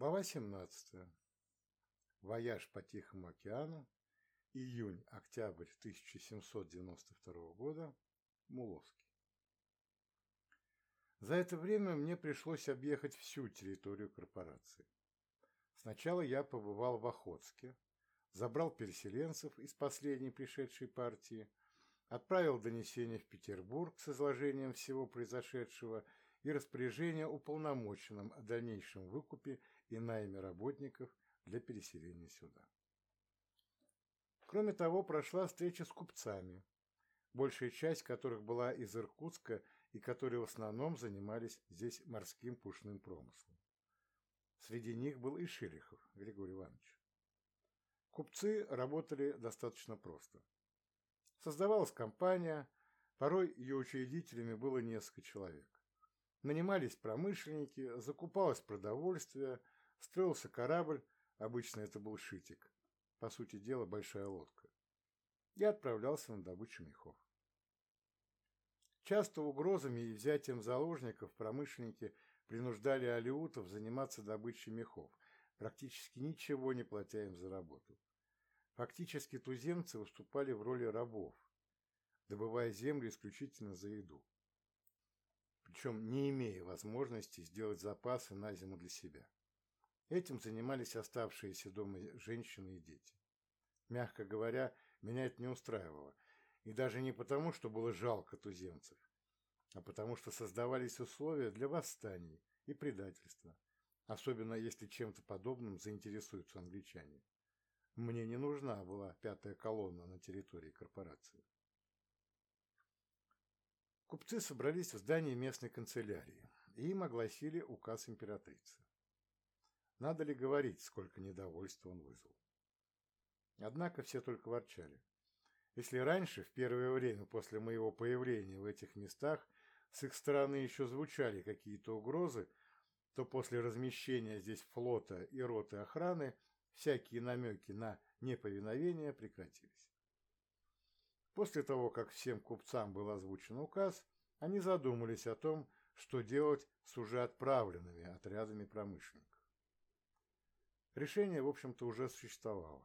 Глава 17. Вояж по Тихому океану. Июнь-октябрь 1792 года. Муловский. За это время мне пришлось объехать всю территорию корпорации. Сначала я побывал в Охотске, забрал переселенцев из последней пришедшей партии, отправил донесение в Петербург с изложением всего произошедшего и распоряжение уполномоченным о дальнейшем выкупе и найме работников для переселения сюда. Кроме того, прошла встреча с купцами, большая часть которых была из Иркутска и которые в основном занимались здесь морским пушным промыслом. Среди них был и Шерихов Григорий Иванович. Купцы работали достаточно просто. Создавалась компания, порой ее учредителями было несколько человек. Нанимались промышленники, закупалось продовольствие, строился корабль, обычно это был шитик, по сути дела большая лодка, и отправлялся на добычу мехов. Часто угрозами и взятием заложников промышленники принуждали алиутов заниматься добычей мехов, практически ничего не платя им за работу. Фактически туземцы выступали в роли рабов, добывая землю исключительно за еду причем не имея возможности сделать запасы на зиму для себя. Этим занимались оставшиеся дома женщины и дети. Мягко говоря, меня это не устраивало, и даже не потому, что было жалко туземцев, а потому что создавались условия для восстаний и предательства, особенно если чем-то подобным заинтересуются англичане. Мне не нужна была пятая колонна на территории корпорации. Купцы собрались в здании местной канцелярии, и им огласили указ императрицы. Надо ли говорить, сколько недовольства он вызвал? Однако все только ворчали. Если раньше, в первое время после моего появления в этих местах, с их стороны еще звучали какие-то угрозы, то после размещения здесь флота и роты охраны всякие намеки на неповиновение прекратились. После того, как всем купцам был озвучен указ, они задумались о том, что делать с уже отправленными отрядами промышленников. Решение, в общем-то, уже существовало.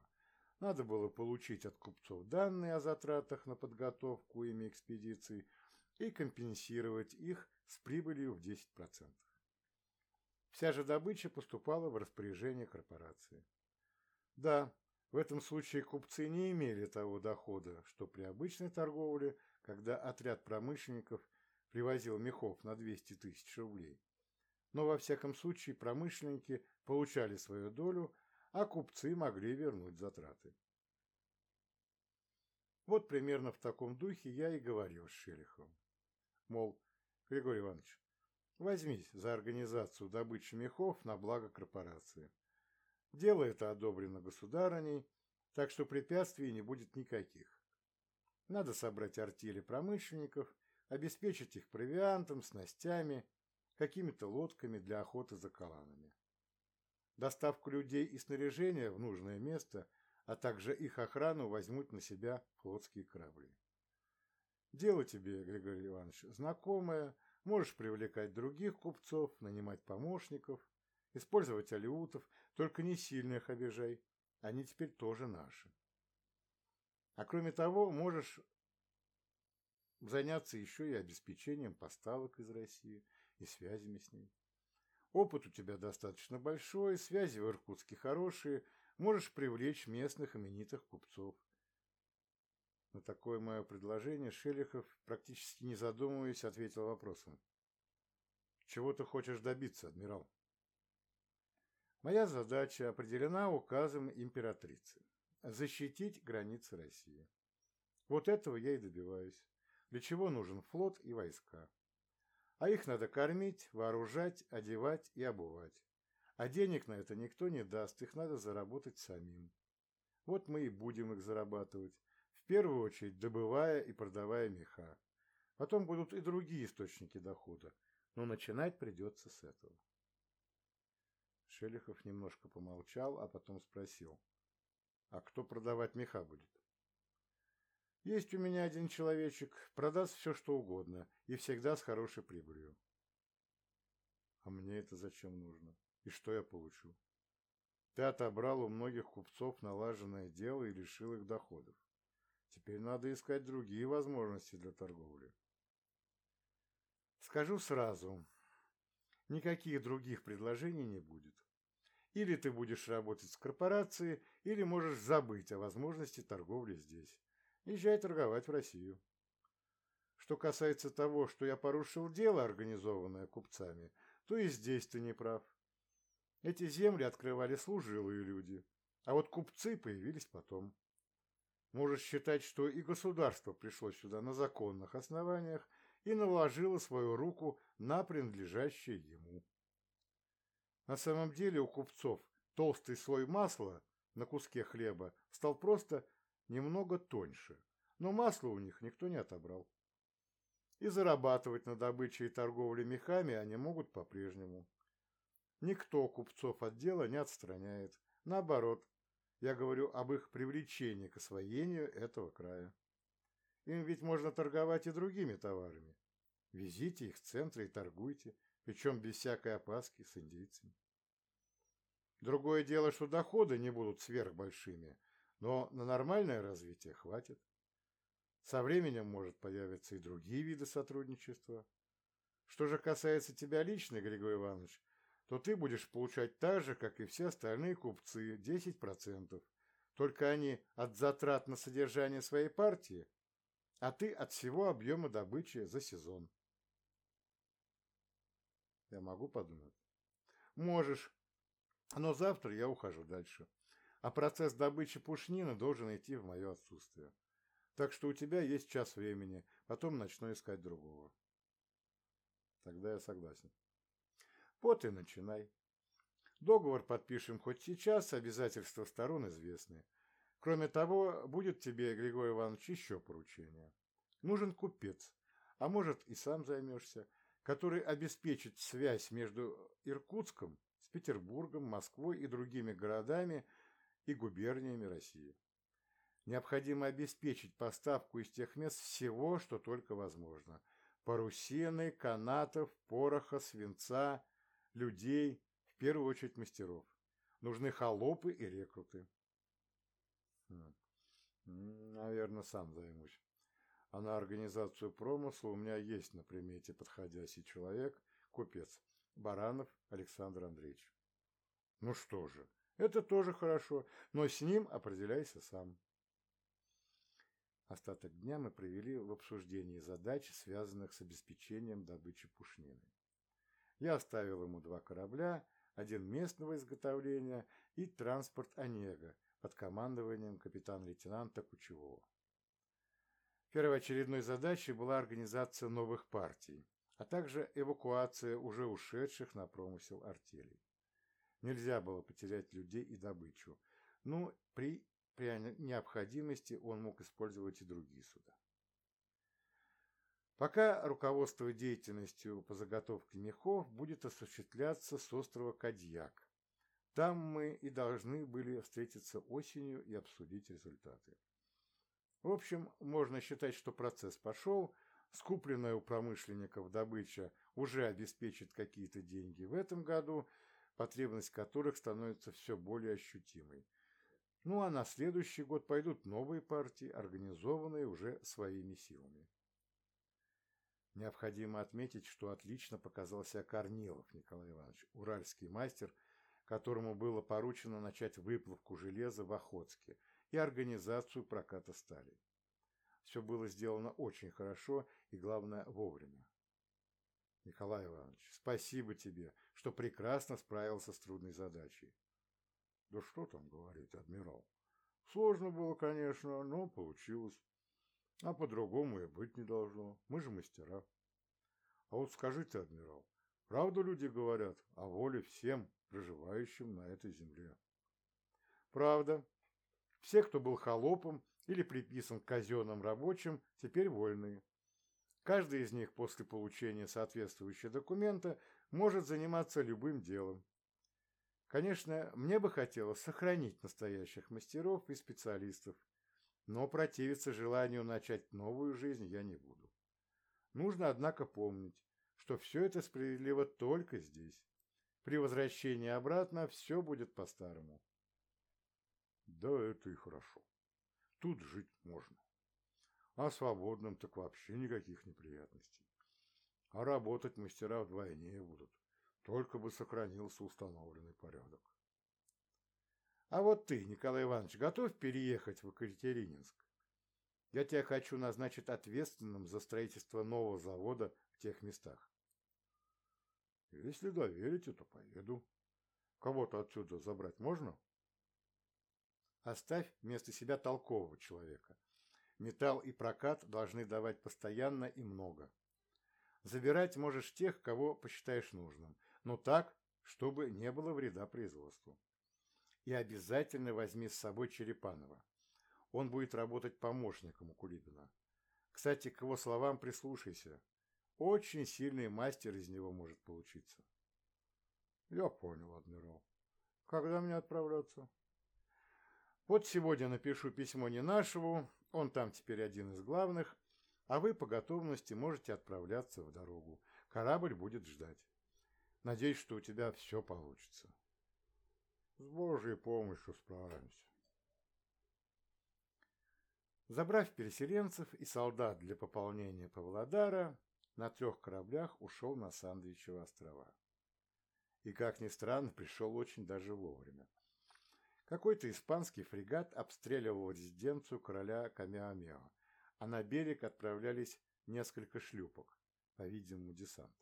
Надо было получить от купцов данные о затратах на подготовку ими экспедиций и компенсировать их с прибылью в 10%. Вся же добыча поступала в распоряжение корпорации. Да, в этом случае купцы не имели того дохода, что при обычной торговле, когда отряд промышленников привозил мехов на 200 тысяч рублей. Но во всяком случае промышленники получали свою долю, а купцы могли вернуть затраты. Вот примерно в таком духе я и говорил с Шелиховым. Мол, Григорий Иванович, возьмись за организацию добычи мехов на благо корпорации. Дело это одобрено государыней, так что препятствий не будет никаких. Надо собрать артели промышленников, обеспечить их провиантом, снастями, какими-то лодками для охоты за каланами. Доставку людей и снаряжения в нужное место, а также их охрану возьмут на себя флотские корабли. Дело тебе, Григорий Иванович, знакомое, можешь привлекать других купцов, нанимать помощников, использовать алиутов, только не сильно их обижай. Они теперь тоже наши. А кроме того, можешь заняться еще и обеспечением поставок из России и связями с ней. Опыт у тебя достаточно большой, связи в Иркутске хорошие, можешь привлечь местных именитых купцов. На такое мое предложение Шелихов, практически не задумываясь, ответил вопросом. «Чего ты хочешь добиться, адмирал?» Моя задача определена указом императрицы – защитить границы России. Вот этого я и добиваюсь. Для чего нужен флот и войска. А их надо кормить, вооружать, одевать и обувать. А денег на это никто не даст, их надо заработать самим. Вот мы и будем их зарабатывать, в первую очередь добывая и продавая меха. Потом будут и другие источники дохода, но начинать придется с этого. Шелихов немножко помолчал, а потом спросил. «А кто продавать меха будет?» «Есть у меня один человечек, продаст все, что угодно, и всегда с хорошей прибылью». «А мне это зачем нужно?» И что я получу? Ты отобрал у многих купцов налаженное дело и лишил их доходов. Теперь надо искать другие возможности для торговли. Скажу сразу, никаких других предложений не будет. Или ты будешь работать с корпорацией, или можешь забыть о возможности торговли здесь. Езжай торговать в Россию. Что касается того, что я порушил дело, организованное купцами, то и здесь ты не прав. Эти земли открывали служилые люди, а вот купцы появились потом. Можешь считать, что и государство пришло сюда на законных основаниях и наложило свою руку на принадлежащее ему. На самом деле у купцов толстый слой масла на куске хлеба стал просто немного тоньше, но масло у них никто не отобрал. И зарабатывать на добыче и торговле мехами они могут по-прежнему. Никто купцов от дела не отстраняет. Наоборот, я говорю об их привлечении к освоению этого края. Им ведь можно торговать и другими товарами. Везите их в центры и торгуйте, причем без всякой опаски с индейцами. Другое дело, что доходы не будут сверхбольшими, но на нормальное развитие хватит. Со временем может появиться и другие виды сотрудничества. Что же касается тебя лично, Григорий Иванович, то ты будешь получать так же, как и все остальные купцы, 10%. Только они от затрат на содержание своей партии, а ты от всего объема добычи за сезон. Я могу подумать? Можешь, но завтра я ухожу дальше а процесс добычи пушнины должен идти в мое отсутствие. Так что у тебя есть час времени, потом начну искать другого. Тогда я согласен. Вот и начинай. Договор подпишем хоть сейчас, обязательства сторон известны. Кроме того, будет тебе, Григорий Иванович, еще поручение. Нужен купец, а может и сам займешься, который обеспечит связь между Иркутском с Петербургом, Москвой и другими городами – и губерниями России. Необходимо обеспечить поставку из тех мест всего, что только возможно. Парусины, канатов, пороха, свинца, людей, в первую очередь мастеров. Нужны холопы и рекруты. Хм. Наверное, сам займусь. А на организацию промысла у меня есть на примете подходящий человек, купец, Баранов Александр Андреевич. Ну что же, это тоже хорошо, но с ним определяйся сам. Остаток дня мы провели в обсуждении задач, связанных с обеспечением добычи пушнины. Я оставил ему два корабля, один местного изготовления и транспорт «Онега» под командованием капитана-лейтенанта Кучевого. Первоочередной задачей была организация новых партий, а также эвакуация уже ушедших на промысел артелей. Нельзя было потерять людей и добычу. Но при, при необходимости он мог использовать и другие суда. Пока руководство деятельностью по заготовке мехов будет осуществляться с острова Кадьяк. Там мы и должны были встретиться осенью и обсудить результаты. В общем, можно считать, что процесс пошел, скупленная у промышленников добыча уже обеспечит какие-то деньги в этом году – потребность которых становится все более ощутимой. Ну а на следующий год пойдут новые партии, организованные уже своими силами. Необходимо отметить, что отлично показал себя Корнилов Николай Иванович, уральский мастер, которому было поручено начать выплавку железа в Охотске и организацию проката стали. Все было сделано очень хорошо и, главное, вовремя. Николай Иванович, спасибо тебе, что прекрасно справился с трудной задачей. Да что там говорить, адмирал. Сложно было, конечно, но получилось. А по-другому и быть не должно. Мы же мастера. А вот скажите, адмирал, правду люди говорят о воле всем, проживающим на этой земле? Правда. Все, кто был холопом или приписан к казенным рабочим, теперь вольные. Каждый из них после получения соответствующего документа может заниматься любым делом. Конечно, мне бы хотелось сохранить настоящих мастеров и специалистов, но противиться желанию начать новую жизнь я не буду. Нужно, однако, помнить, что все это справедливо только здесь. При возвращении обратно все будет по-старому. Да это и хорошо. Тут жить можно. А свободным так вообще никаких неприятностей. А работать мастера вдвойне будут. Только бы сохранился установленный порядок. А вот ты, Николай Иванович, готов переехать в Екатерининск? Я тебя хочу назначить ответственным за строительство нового завода в тех местах. Если доверите, то поеду. Кого-то отсюда забрать можно? Оставь вместо себя толкового человека. Металл и прокат должны давать постоянно и много. Забирать можешь тех, кого посчитаешь нужным, но так, чтобы не было вреда производству. И обязательно возьми с собой Черепанова. Он будет работать помощником у Кулибина. Кстати, к его словам прислушайся. Очень сильный мастер из него может получиться. Я понял, адмирал. Когда мне отправляться? Вот сегодня напишу письмо не нашему, он там теперь один из главных, а вы по готовности можете отправляться в дорогу. Корабль будет ждать. Надеюсь, что у тебя все получится. С Божьей помощью справимся. Забрав переселенцев и солдат для пополнения Павлодара, на трех кораблях ушел на Сандвичево острова. И, как ни странно, пришел очень даже вовремя. Какой-то испанский фрегат обстреливал резиденцию короля Камеамео, а на берег отправлялись несколько шлюпок, по-видимому, десант.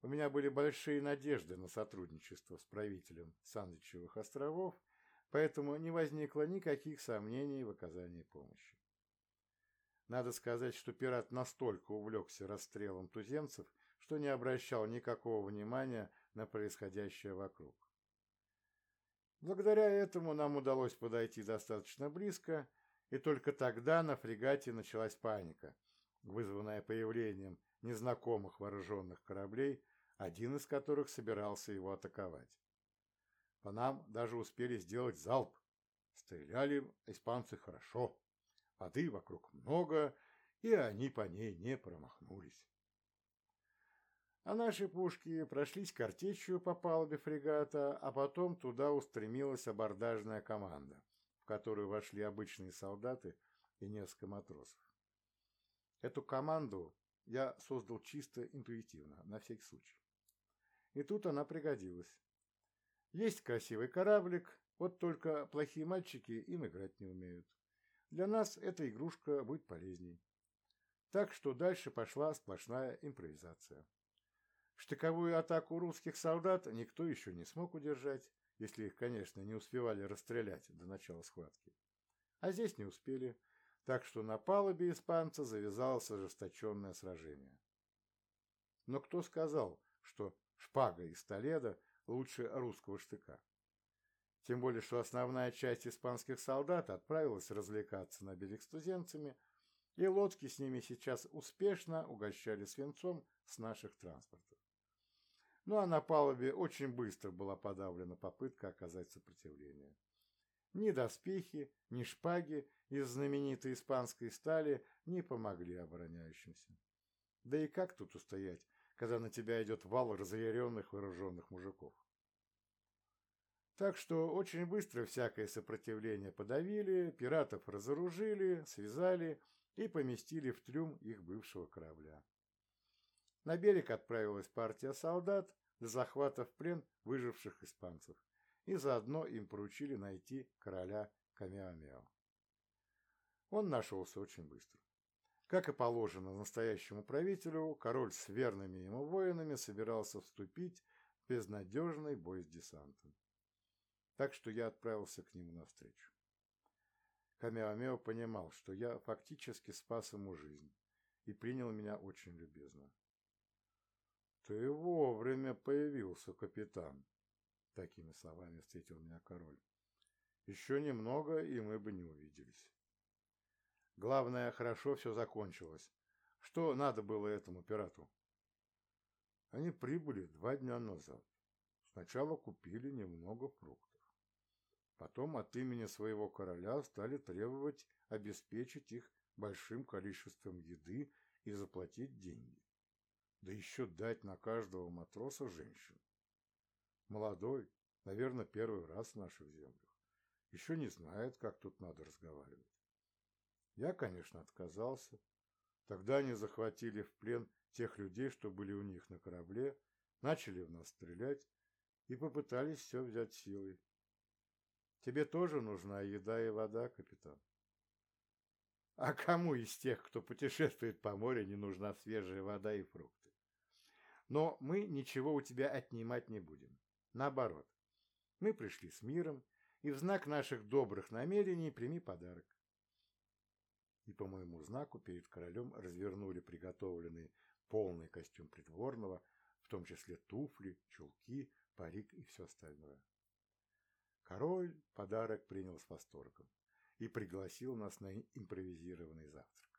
У меня были большие надежды на сотрудничество с правителем Сандвичевых островов, поэтому не возникло никаких сомнений в оказании помощи. Надо сказать, что пират настолько увлекся расстрелом туземцев, что не обращал никакого внимания на происходящее вокруг. Благодаря этому нам удалось подойти достаточно близко, и только тогда на фрегате началась паника, вызванная появлением незнакомых вооруженных кораблей, один из которых собирался его атаковать. По нам даже успели сделать залп. Стреляли испанцы хорошо. Воды вокруг много, и они по ней не промахнулись. А наши пушки прошлись картечью по палубе фрегата, а потом туда устремилась абордажная команда, которую вошли обычные солдаты и несколько матросов. Эту команду я создал чисто интуитивно, на всякий случай. И тут она пригодилась. Есть красивый кораблик, вот только плохие мальчики им играть не умеют. Для нас эта игрушка будет полезней. Так что дальше пошла сплошная импровизация. Штыковую атаку русских солдат никто еще не смог удержать, если их, конечно, не успевали расстрелять до начала схватки. А здесь не успели, так что на палубе испанца завязалось ожесточенное сражение. Но кто сказал, что шпага из Толеда лучше русского штыка? Тем более, что основная часть испанских солдат отправилась развлекаться на берег с туземцами, и лодки с ними сейчас успешно угощали свинцом с наших транспортов. Ну а на палубе очень быстро была подавлена попытка оказать сопротивление. Ни доспехи, ни шпаги из знаменитой испанской стали не помогли обороняющимся. Да и как тут устоять, когда на тебя идет вал разъяренных вооруженных мужиков? Так что очень быстро всякое сопротивление подавили, пиратов разоружили, связали и поместили в трюм их бывшего корабля. На берег отправилась партия солдат для захвата в плен выживших испанцев, и заодно им поручили найти короля Камеамео. Он нашелся очень быстро. Как и положено настоящему правителю, король с верными ему воинами собирался вступить в безнадежный бой с десантом так что я отправился к нему навстречу. Камеомео понимал, что я фактически спас ему жизнь, и принял меня очень любезно. «Ты вовремя появился, капитан!» Такими словами встретил меня король. «Еще немного, и мы бы не увиделись. Главное, хорошо все закончилось. Что надо было этому пирату?» Они прибыли два дня назад. Сначала купили немного фруктов. Потом от имени своего короля стали требовать обеспечить их большим количеством еды и заплатить деньги. Да еще дать на каждого матроса женщину. Молодой, наверное, первый раз в наших землях. Еще не знает, как тут надо разговаривать. Я, конечно, отказался. Тогда они захватили в плен тех людей, что были у них на корабле, начали в нас стрелять и попытались все взять силой. Тебе тоже нужна еда и вода, капитан. А кому из тех, кто путешествует по морю, не нужна свежая вода и фрукты? Но мы ничего у тебя отнимать не будем. Наоборот, мы пришли с миром, и в знак наших добрых намерений прими подарок. И по моему знаку перед королем развернули приготовленный полный костюм придворного, в том числе туфли, чулки, парик и все остальное. Король подарок принял с восторгом и пригласил нас на импровизированный завтрак.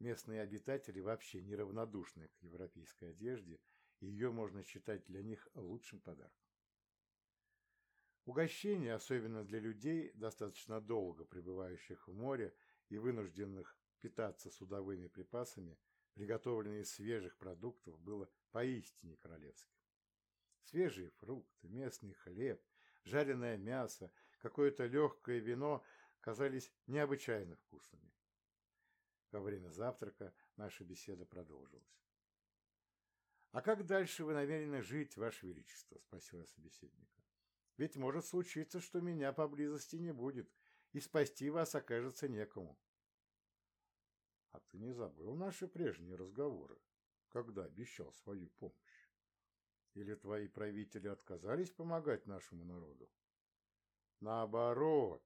Местные обитатели вообще неравнодушны к европейской одежде, и ее можно считать для них лучшим подарком. Угощение, особенно для людей, достаточно долго пребывающих в море и вынужденных питаться судовыми припасами, приготовленные из свежих продуктов, было поистине королевским. Свежие фрукты, местный хлеб, жареное мясо, какое-то легкое вино казались необычайно вкусными. Во время завтрака наша беседа продолжилась. «А как дальше вы намерены жить, Ваше Величество?» – спросил я собеседника. «Ведь может случиться, что меня поблизости не будет, и спасти вас окажется некому». «А ты не забыл наши прежние разговоры, когда обещал свою помощь?» Или твои правители отказались помогать нашему народу? Наоборот,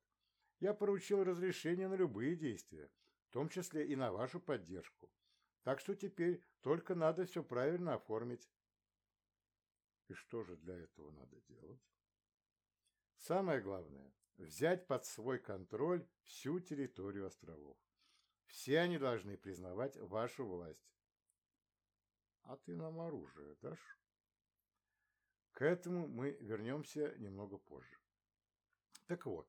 я поручил разрешение на любые действия, в том числе и на вашу поддержку. Так что теперь только надо все правильно оформить. И что же для этого надо делать? Самое главное – взять под свой контроль всю территорию островов. Все они должны признавать вашу власть. А ты нам оружие дашь? К этому мы вернемся немного позже. Так вот,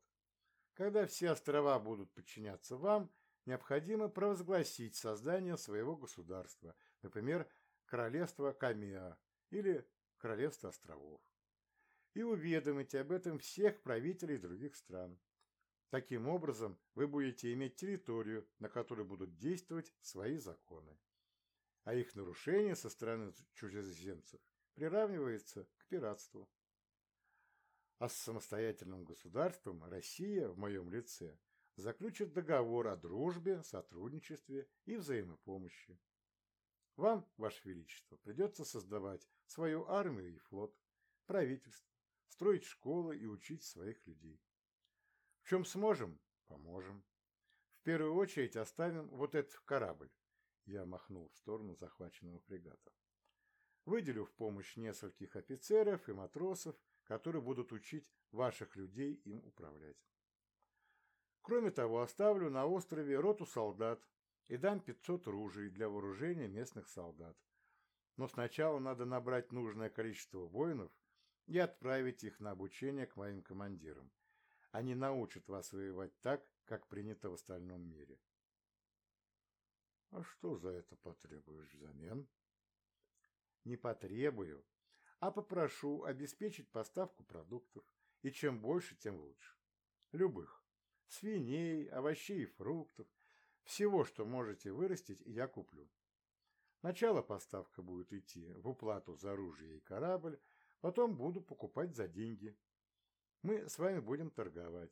когда все острова будут подчиняться вам, необходимо провозгласить создание своего государства, например, Королевство Камеа или Королевство островов, и уведомить об этом всех правителей других стран. Таким образом, вы будете иметь территорию, на которой будут действовать свои законы, а их нарушение со стороны чужеземцев приравнивается к пиратству. А с самостоятельным государством Россия в моем лице заключит договор о дружбе, сотрудничестве и взаимопомощи. Вам, Ваше Величество, придется создавать свою армию и флот, правительство, строить школы и учить своих людей. В чем сможем, поможем. В первую очередь оставим вот этот корабль. Я махнул в сторону захваченного фрегата. Выделю в помощь нескольких офицеров и матросов, которые будут учить ваших людей им управлять. Кроме того, оставлю на острове роту солдат и дам 500 ружей для вооружения местных солдат. Но сначала надо набрать нужное количество воинов и отправить их на обучение к моим командирам. Они научат вас воевать так, как принято в остальном мире. — А что за это потребуешь взамен? не потребую, а попрошу обеспечить поставку продуктов, и чем больше, тем лучше. Любых. Свиней, овощей и фруктов. Всего, что можете вырастить, я куплю. Начало поставка будет идти в уплату за оружие и корабль, потом буду покупать за деньги. Мы с вами будем торговать.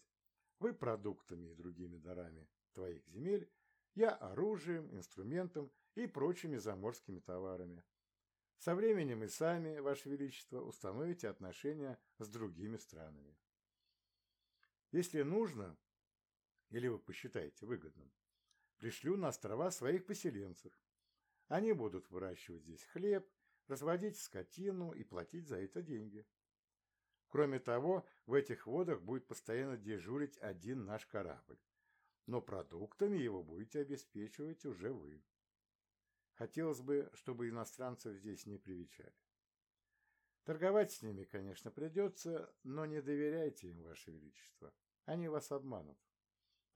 Вы продуктами и другими дарами твоих земель, я оружием, инструментом и прочими заморскими товарами. Со временем и сами, Ваше Величество, установите отношения с другими странами. Если нужно, или вы посчитаете выгодным, пришлю на острова своих поселенцев. Они будут выращивать здесь хлеб, разводить скотину и платить за это деньги. Кроме того, в этих водах будет постоянно дежурить один наш корабль, но продуктами его будете обеспечивать уже вы. Хотелось бы, чтобы иностранцев здесь не привечали. Торговать с ними, конечно, придется, но не доверяйте им, Ваше Величество. Они вас обманут.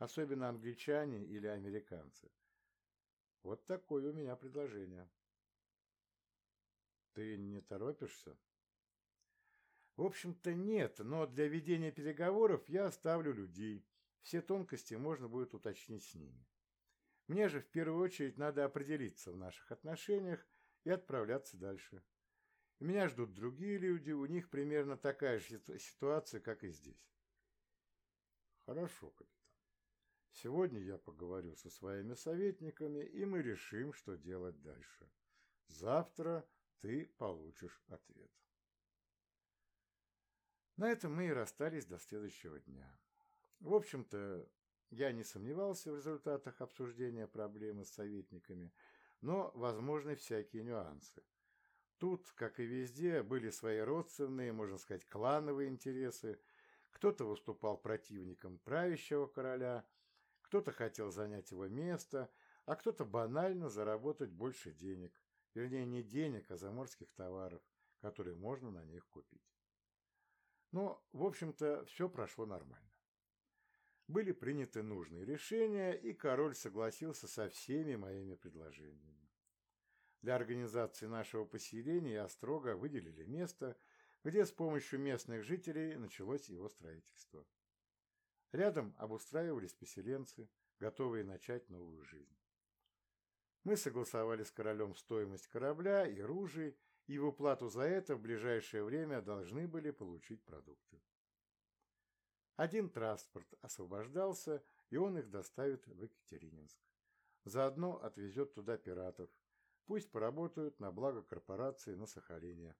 Особенно англичане или американцы. Вот такое у меня предложение. Ты не торопишься? В общем-то нет, но для ведения переговоров я оставлю людей. Все тонкости можно будет уточнить с ними. Мне же в первую очередь надо определиться в наших отношениях и отправляться дальше. Меня ждут другие люди, у них примерно такая же ситуация, как и здесь. Хорошо, капитан. Сегодня я поговорю со своими советниками, и мы решим, что делать дальше. Завтра ты получишь ответ. На этом мы и расстались до следующего дня. В общем-то, я не сомневался в результатах обсуждения проблемы с советниками, но возможны всякие нюансы. Тут, как и везде, были свои родственные, можно сказать, клановые интересы. Кто-то выступал противником правящего короля, кто-то хотел занять его место, а кто-то банально заработать больше денег. Вернее, не денег, а заморских товаров, которые можно на них купить. Но, в общем-то, все прошло нормально. Были приняты нужные решения, и король согласился со всеми моими предложениями. Для организации нашего поселения Острога выделили место, где с помощью местных жителей началось его строительство. Рядом обустраивались поселенцы, готовые начать новую жизнь. Мы согласовали с королем стоимость корабля и ружей, и в уплату за это в ближайшее время должны были получить продукты. Один транспорт освобождался, и он их доставит в Екатерининск. Заодно отвезет туда пиратов, Пусть поработают на благо корпорации на Сахалине.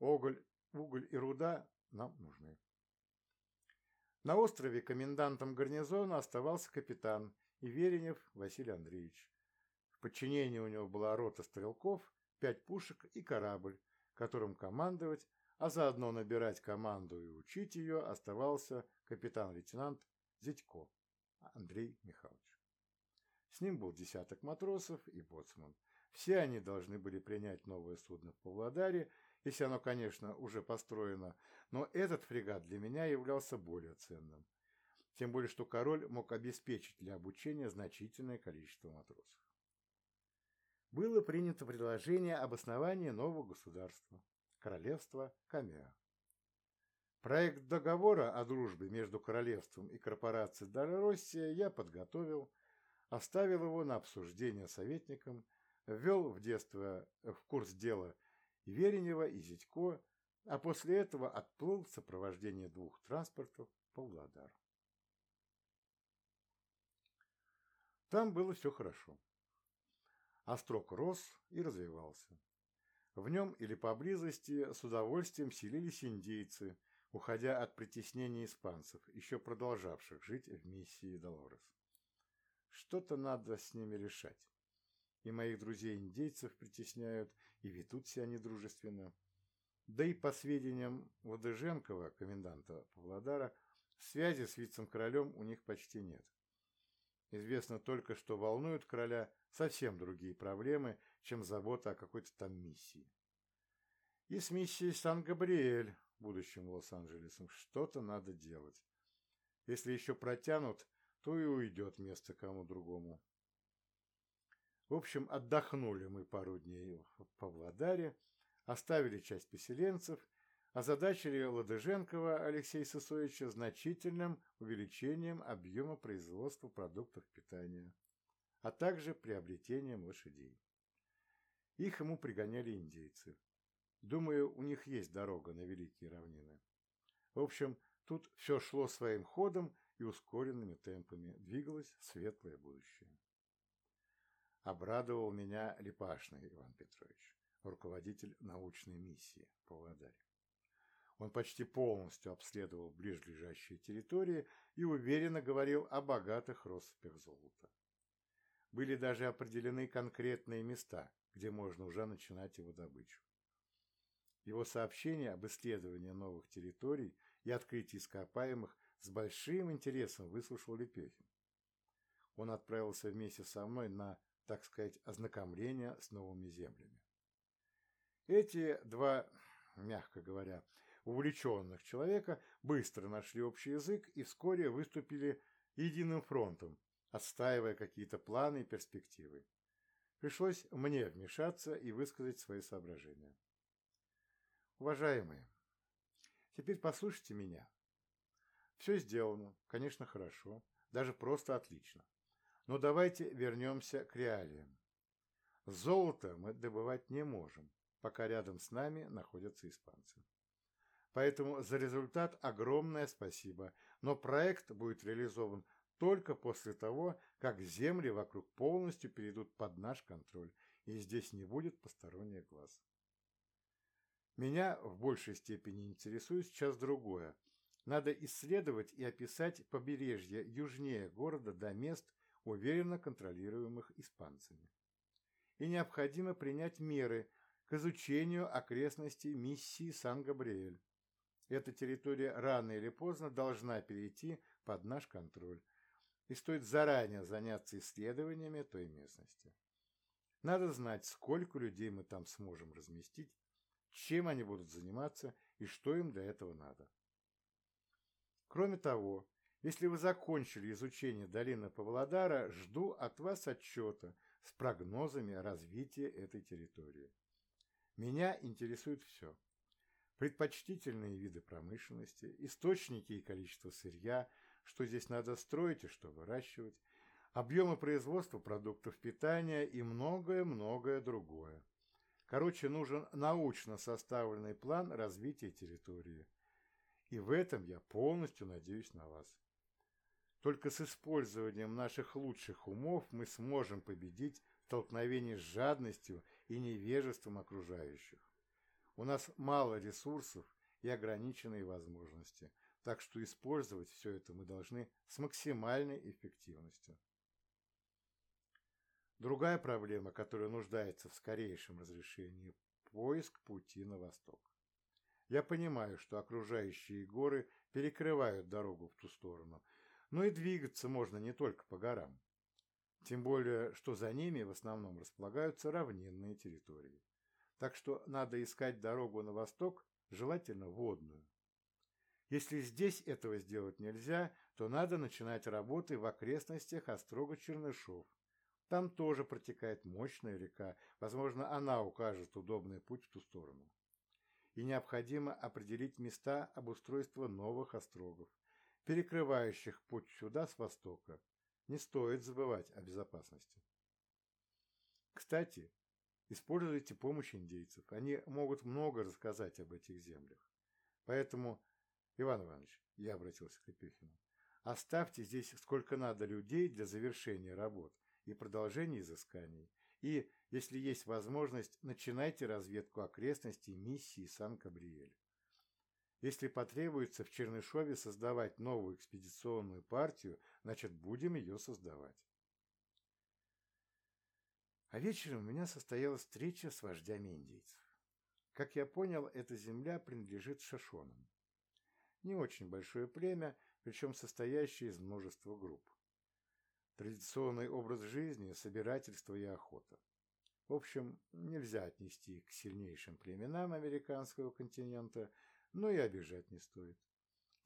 Уголь, уголь и руда нам нужны. На острове комендантом гарнизона оставался капитан Иверинев Василий Андреевич. В подчинении у него была рота стрелков, пять пушек и корабль, которым командовать, а заодно набирать команду и учить ее оставался капитан-лейтенант Зятько Андрей Михайлович. С ним был десяток матросов и боцман – все они должны были принять новое судно в Павлодаре, если оно, конечно, уже построено, но этот фрегат для меня являлся более ценным. Тем более, что король мог обеспечить для обучения значительное количество матросов. Было принято предложение об основании нового государства – королевства Камеа. Проект договора о дружбе между королевством и корпорацией Дороссия я подготовил, оставил его на обсуждение советникам – ввел в детство в курс дела Веренева, и Зятько, а после этого отплыл в сопровождении двух транспортов в Павлодар. Там было все хорошо. Острог рос и развивался. В нем или поблизости с удовольствием селились индейцы, уходя от притеснения испанцев, еще продолжавших жить в миссии Долорес. Что-то надо с ними решать и моих друзей-индейцев притесняют, и ведут себя недружественно. Да и по сведениям Ладыженкова, коменданта Павлодара, связи с вице-королем у них почти нет. Известно только, что волнуют короля совсем другие проблемы, чем забота о какой-то там миссии. И с миссией Сан-Габриэль, будущим Лос-Анджелесом, что-то надо делать. Если еще протянут, то и уйдет место кому другому. В общем, отдохнули мы пару дней в Павлодаре, оставили часть поселенцев, озадачили Ладыженкова Алексея Сысоевича значительным увеличением объема производства продуктов питания, а также приобретением лошадей. Их ему пригоняли индейцы. Думаю, у них есть дорога на Великие равнины. В общем, тут все шло своим ходом и ускоренными темпами, двигалось светлое будущее. Обрадовал меня Липашный Иван Петрович, руководитель научной миссии Павлодаре. Он почти полностью обследовал ближлежащие территории и уверенно говорил о богатых россыпях золота. Были даже определены конкретные места, где можно уже начинать его добычу. Его сообщение об исследовании новых территорий и открытии ископаемых с большим интересом выслушал Лепехин. Он отправился вместе со мной на так сказать, ознакомления с новыми землями. Эти два, мягко говоря, увлеченных человека быстро нашли общий язык и вскоре выступили единым фронтом, отстаивая какие-то планы и перспективы. Пришлось мне вмешаться и высказать свои соображения. Уважаемые, Теперь послушайте меня. Все сделано, конечно, хорошо, даже просто отлично. Но давайте вернемся к реалиям. Золото мы добывать не можем, пока рядом с нами находятся испанцы. Поэтому за результат огромное спасибо, но проект будет реализован только после того, как земли вокруг полностью перейдут под наш контроль, и здесь не будет посторонних глаз. Меня в большей степени интересует сейчас другое. Надо исследовать и описать побережье южнее города до мест, уверенно контролируемых испанцами. И необходимо принять меры к изучению окрестностей миссии Сан-Габриэль. Эта территория рано или поздно должна перейти под наш контроль, и стоит заранее заняться исследованиями той местности. Надо знать, сколько людей мы там сможем разместить, чем они будут заниматься и что им для этого надо. Кроме того, если вы закончили изучение долины Павлодара, жду от вас отчета с прогнозами развития этой территории. Меня интересует все. Предпочтительные виды промышленности, источники и количество сырья, что здесь надо строить и что выращивать, объемы производства продуктов питания и многое-многое другое. Короче, нужен научно составленный план развития территории. И в этом я полностью надеюсь на вас. Только с использованием наших лучших умов мы сможем победить столкновение с жадностью и невежеством окружающих. У нас мало ресурсов и ограниченные возможности, так что использовать все это мы должны с максимальной эффективностью. Другая проблема, которая нуждается в скорейшем разрешении – поиск пути на восток. Я понимаю, что окружающие горы перекрывают дорогу в ту сторону, но и двигаться можно не только по горам. Тем более, что за ними в основном располагаются равнинные территории. Так что надо искать дорогу на восток, желательно водную. Если здесь этого сделать нельзя, то надо начинать работы в окрестностях Острога-Чернышов. Там тоже протекает мощная река, возможно, она укажет удобный путь в ту сторону. И необходимо определить места обустройства новых острогов, перекрывающих путь сюда с востока. Не стоит забывать о безопасности. Кстати, используйте помощь индейцев. Они могут много рассказать об этих землях. Поэтому Иван Иванович, я обратился к Епихину, оставьте здесь сколько надо людей для завершения работ и продолжения изысканий. И, если есть возможность, начинайте разведку окрестностей миссии Сан-Кабриэль. Если потребуется в Чернышове создавать новую экспедиционную партию, значит, будем ее создавать. А вечером у меня состоялась встреча с вождями индейцев. Как я понял, эта земля принадлежит шашонам не очень большое племя, причем состоящее из множества групп. Традиционный образ жизни, собирательство и охота. В общем, нельзя отнести к сильнейшим племенам американского континента, но и обижать не стоит.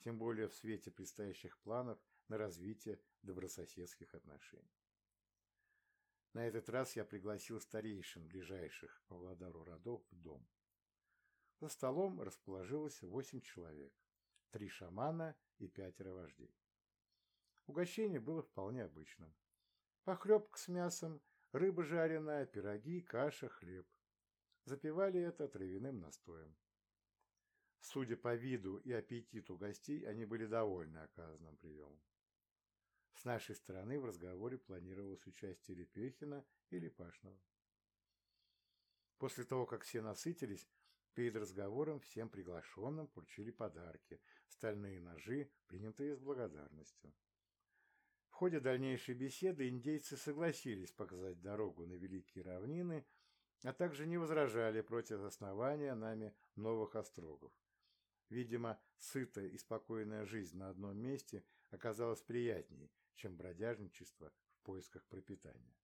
Тем более в свете предстоящих планов на развитие добрососедских отношений. На этот раз я пригласил старейшин ближайших по Владару родов в дом. За столом расположилось восемь человек три шамана и пятеро вождей. Угощение было вполне обычным. Похлебка с мясом, рыба жареная, пироги, каша, хлеб. Запивали это травяным настоем. Судя по виду и аппетиту гостей, они были довольны оказанным приемом. С нашей стороны в разговоре планировалось участие Лепехина или Пашного. После того, как все насытились, Перед разговором всем приглашенным поручили подарки, стальные ножи, принятые с благодарностью. В ходе дальнейшей беседы индейцы согласились показать дорогу на Великие равнины, а также не возражали против основания нами новых острогов. Видимо, сытая и спокойная жизнь на одном месте оказалась приятнее, чем бродяжничество в поисках пропитания.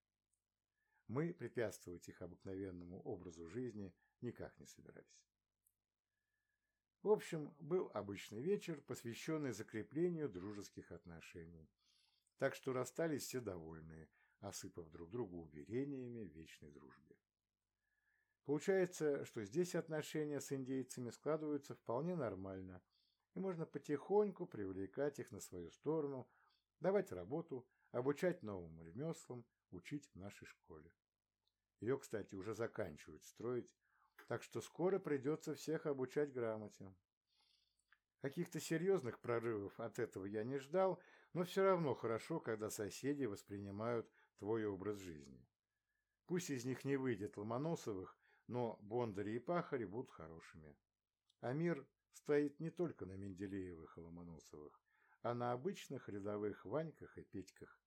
Мы препятствовать их обыкновенному образу жизни никак не собирались. В общем, был обычный вечер, посвященный закреплению дружеских отношений. Так что расстались все довольные, осыпав друг друга уверениями в вечной дружбе. Получается, что здесь отношения с индейцами складываются вполне нормально, и можно потихоньку привлекать их на свою сторону, давать работу, обучать новым ремеслам, учить в нашей школе. Ее, кстати, уже заканчивают строить, так что скоро придется всех обучать грамоте. Каких-то серьезных прорывов от этого я не ждал, но все равно хорошо, когда соседи воспринимают твой образ жизни. Пусть из них не выйдет Ломоносовых, но Бондари и Пахари будут хорошими. А мир стоит не только на Менделеевых и Ломоносовых, а на обычных рядовых Ваньках и Петьках,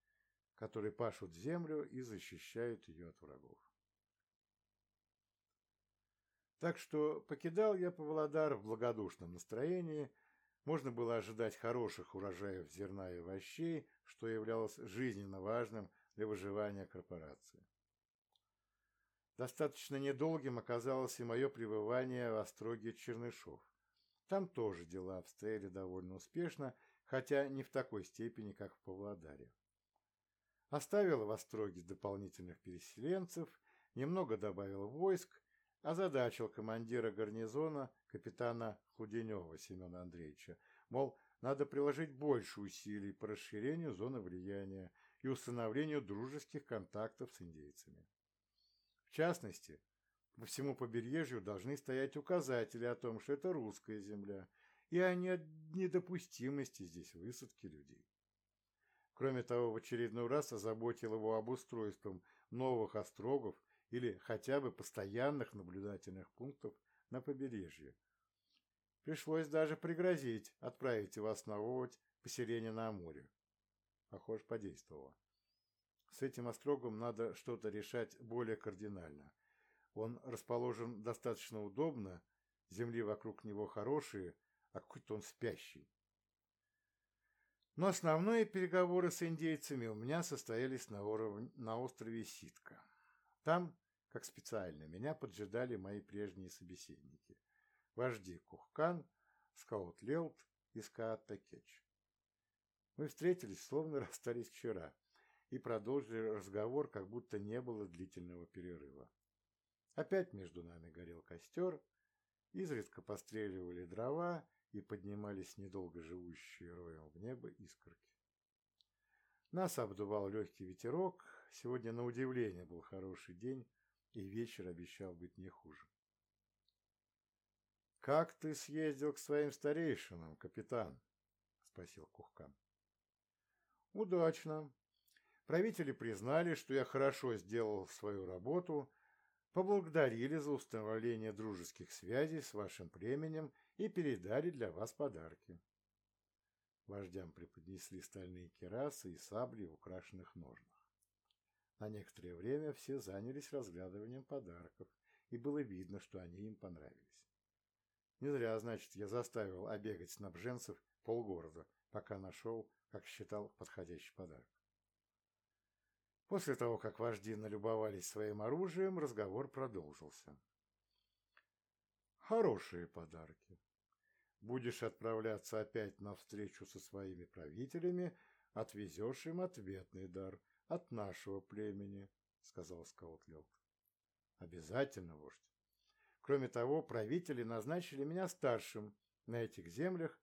которые пашут землю и защищают ее от врагов. Так что покидал я Павлодар в благодушном настроении, можно было ожидать хороших урожаев зерна и овощей, что являлось жизненно важным для выживания корпорации. Достаточно недолгим оказалось и мое пребывание в Остроге Чернышов. Там тоже дела обстояли довольно успешно, хотя не в такой степени, как в Павлодаре. Оставил в Остроге дополнительных переселенцев, немного добавил войск, озадачил командира гарнизона капитана Худенева Семена Андреевича, мол, надо приложить больше усилий по расширению зоны влияния и установлению дружеских контактов с индейцами. В частности, по всему побережью должны стоять указатели о том, что это русская земля, и о недопустимости здесь высадки людей. Кроме того, в очередной раз озаботил его обустройством новых острогов или хотя бы постоянных наблюдательных пунктов на побережье. Пришлось даже пригрозить отправить его основывать поселение на море. Похоже, подействовало. С этим острогом надо что-то решать более кардинально. Он расположен достаточно удобно, земли вокруг него хорошие, а какой-то он спящий. Но основные переговоры с индейцами у меня состоялись на, уровне, на острове Ситка. Там как специально, меня поджидали мои прежние собеседники. Вожди Кухкан, Скаут Лелт и Скаат Такеч. Мы встретились, словно расстались вчера, и продолжили разговор, как будто не было длительного перерыва. Опять между нами горел костер, изредка постреливали дрова и поднимались недолго живущие роем в небо искорки. Нас обдувал легкий ветерок, сегодня на удивление был хороший день, и вечер обещал быть не хуже. «Как ты съездил к своим старейшинам, капитан?» — спросил Кухкан. «Удачно. Правители признали, что я хорошо сделал свою работу, поблагодарили за установление дружеских связей с вашим племенем и передали для вас подарки». Вождям преподнесли стальные керасы и сабли в украшенных ножнах. На некоторое время все занялись разглядыванием подарков, и было видно, что они им понравились. Не зря, значит, я заставил обегать снабженцев полгорода, пока нашел, как считал, подходящий подарок. После того, как вожди налюбовались своим оружием, разговор продолжился. Хорошие подарки. Будешь отправляться опять на встречу со своими правителями, отвезешь им ответный дар – от нашего племени, — сказал Скаутлёк. — Обязательно, вождь. Кроме того, правители назначили меня старшим на этих землях,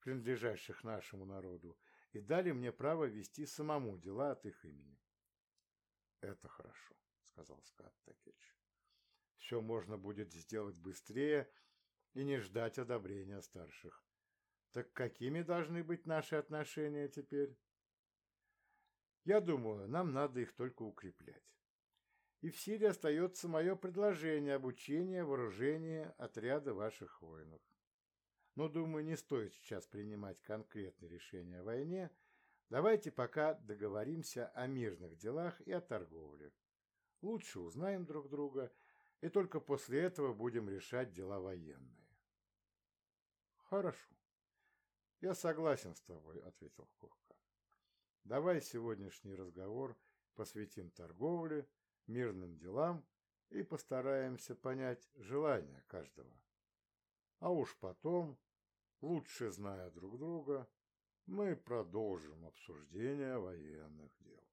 принадлежащих нашему народу, и дали мне право вести самому дела от их имени. — Это хорошо, — сказал Скат Все можно будет сделать быстрее и не ждать одобрения старших. Так какими должны быть наши отношения теперь? Я думаю, нам надо их только укреплять. И в силе остается мое предложение обучения, вооружения отряда ваших воинов. Но, думаю, не стоит сейчас принимать конкретные решения о войне. Давайте пока договоримся о мирных делах и о торговле. Лучше узнаем друг друга, и только после этого будем решать дела военные. Хорошо. Я согласен с тобой, ответил Кох. Давай сегодняшний разговор посвятим торговле, мирным делам и постараемся понять желания каждого. А уж потом, лучше зная друг друга, мы продолжим обсуждение военных дел.